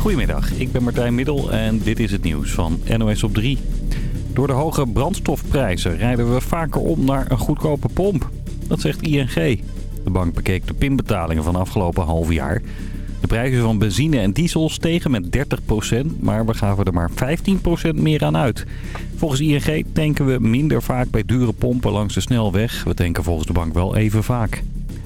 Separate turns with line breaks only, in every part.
Goedemiddag, ik ben Martijn Middel en dit is het nieuws van NOS op 3. Door de hoge brandstofprijzen rijden we vaker om naar een goedkope pomp. Dat zegt ING. De bank bekeek de pinbetalingen van afgelopen half jaar. De prijzen van benzine en diesel stegen met 30%, maar we gaven er maar 15% meer aan uit. Volgens ING tanken we minder vaak bij dure pompen langs de snelweg. We tanken volgens de bank wel even vaak.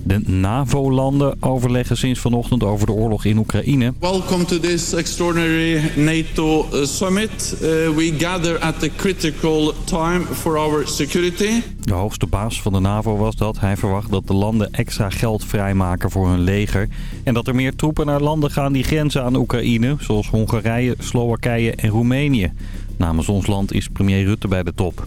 De NAVO-landen overleggen sinds vanochtend over de oorlog in Oekraïne.
Welcome to this extraordinary NATO uh, summit. Uh, we gather at a critical time for our security.
De hoogste baas van de NAVO was dat. Hij verwacht dat de landen extra geld vrijmaken voor hun leger. En dat er meer troepen naar landen gaan die grenzen aan Oekraïne, zoals Hongarije, Slowakije en Roemenië. Namens ons land is premier Rutte bij de top.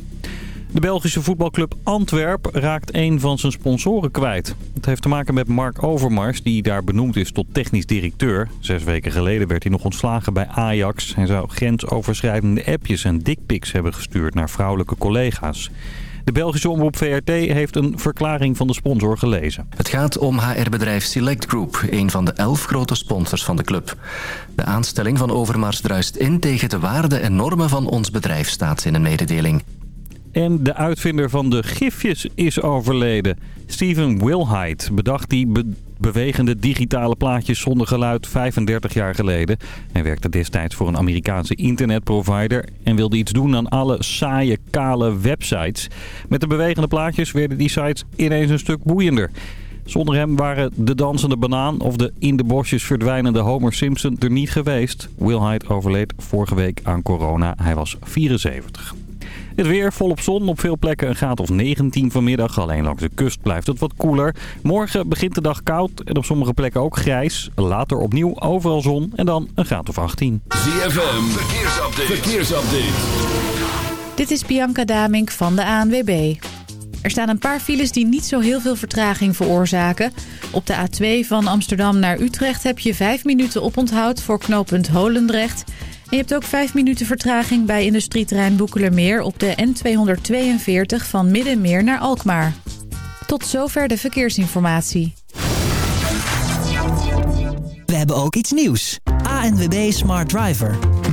De Belgische voetbalclub Antwerp raakt een van zijn sponsoren kwijt. Het heeft te maken met Mark Overmars, die daar benoemd is tot technisch directeur. Zes weken geleden werd hij nog ontslagen bij Ajax. Hij zou grensoverschrijdende appjes en dickpics hebben gestuurd naar vrouwelijke collega's. De Belgische omroep VRT heeft een verklaring van de sponsor gelezen.
Het gaat om HR-bedrijf Select Group, een van de elf grote sponsors van de club. De aanstelling van Overmars druist in tegen de waarden en normen van ons bedrijf, staat in een mededeling.
En de uitvinder van de gifjes is overleden. Steven Wilhite bedacht die bewegende digitale plaatjes zonder geluid 35 jaar geleden. Hij werkte destijds voor een Amerikaanse internetprovider en wilde iets doen aan alle saaie, kale websites. Met de bewegende plaatjes werden die sites ineens een stuk boeiender. Zonder hem waren de dansende banaan of de in de bosjes verdwijnende Homer Simpson er niet geweest. Wilhite overleed vorige week aan corona. Hij was 74. Het weer volop zon. Op veel plekken een graad of 19 vanmiddag. Alleen langs de kust blijft het wat koeler. Morgen begint de dag koud en op sommige plekken ook grijs. Later opnieuw overal zon en dan een graad of 18.
ZFM, verkeersupdate. verkeersupdate.
Dit is Bianca Damink van de ANWB. Er staan een paar files die niet zo heel veel vertraging veroorzaken. Op de A2 van Amsterdam naar Utrecht heb je 5 minuten oponthoud voor knooppunt Holendrecht... En je hebt ook 5 minuten vertraging bij industrieterrein Boekelermeer op de N242 van Middenmeer naar Alkmaar. Tot zover de verkeersinformatie.
We hebben ook iets nieuws. ANWB Smart Driver.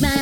my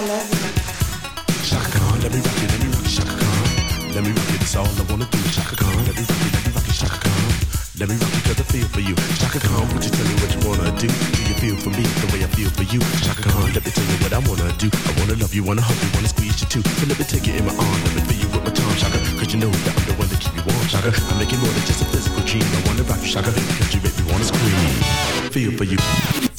I.
Shaka let me rock it, let me rock it, Shaka. Let me rock it, it's all I wanna do. Shaka let me rock it, let me rock it, Shaka. Let me rock it I feel for you. Shaka would you tell me what you wanna do? Do you feel for me the way I feel for you? Shaka let me tell you what I wanna do. I wanna love you, wanna hug you, wanna squeeze you too. So let me take you in my arm, let me feel you with my tongue, you know that I'm the one to keep you warm, Shaka. I'm making more than just a physical dream. I wanna you, Shaka, you make me wanna scream. Feel for you.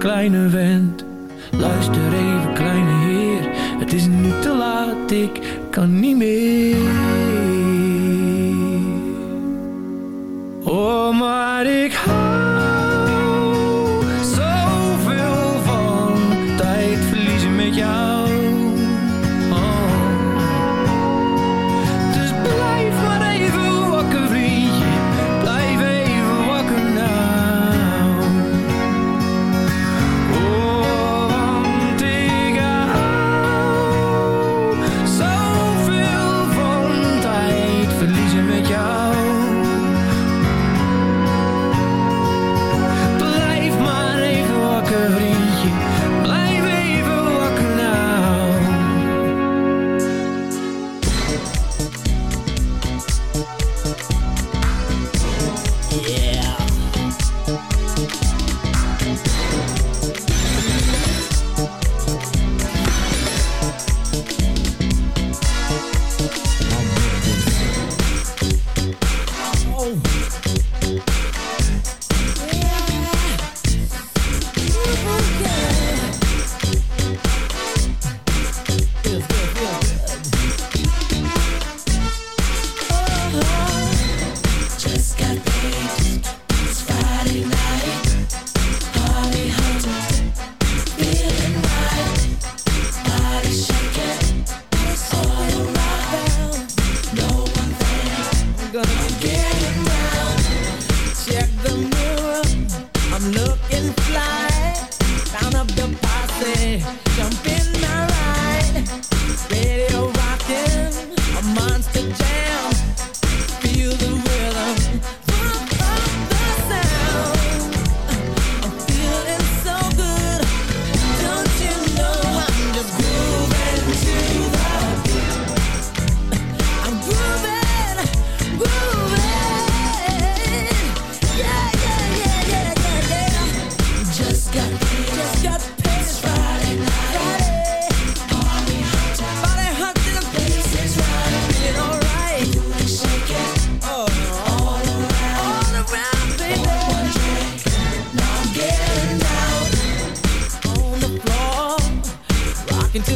Kleine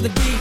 the beat.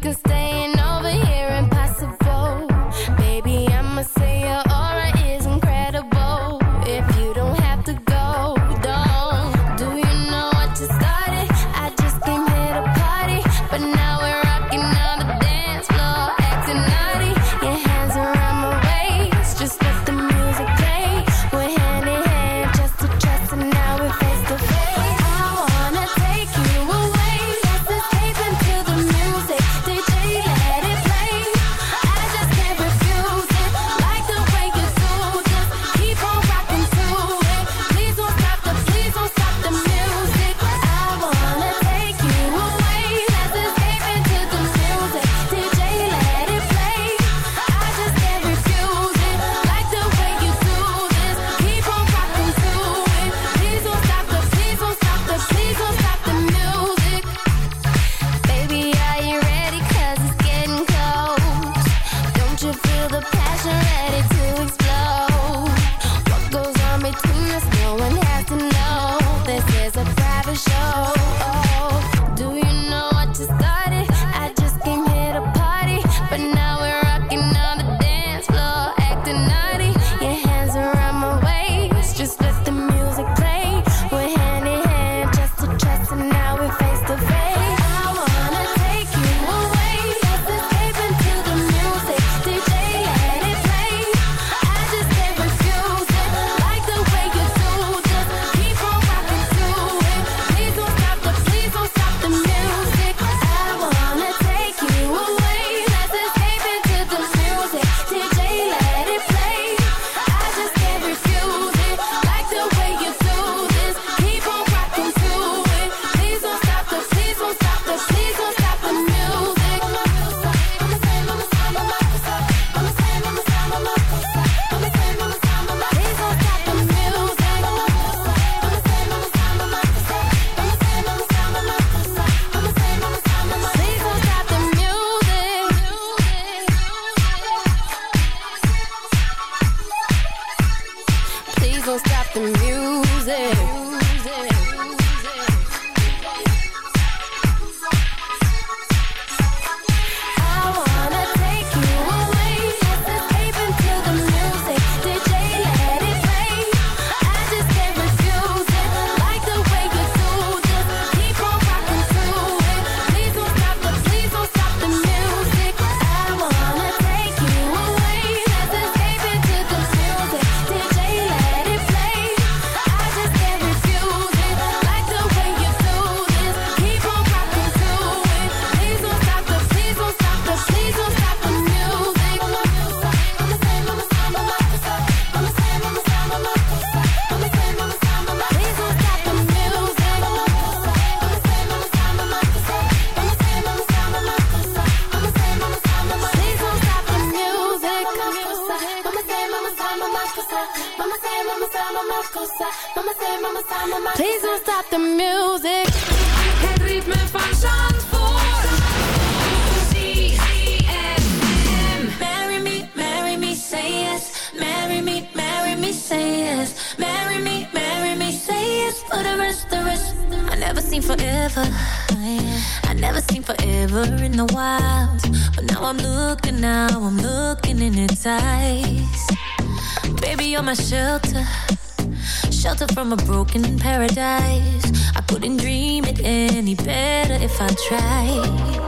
Cause river in the wild. But now I'm looking, now I'm looking in its eyes. Baby, you're my shelter, shelter from a broken paradise. I couldn't dream it any better if I tried.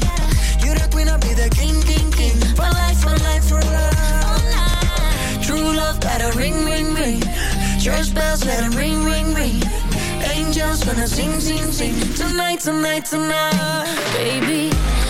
let it ring, ring, ring. Church bells, let ring, ring, ring. Angels gonna sing, sing, sing. Tonight, tonight, tonight,
baby.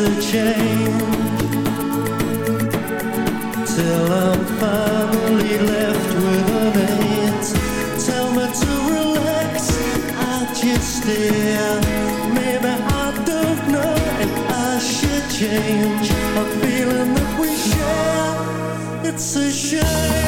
a
change till I'm finally left with an age. Tell me to relax, I just stare. Maybe I don't know if I should change. A feeling that we share, it's a shame.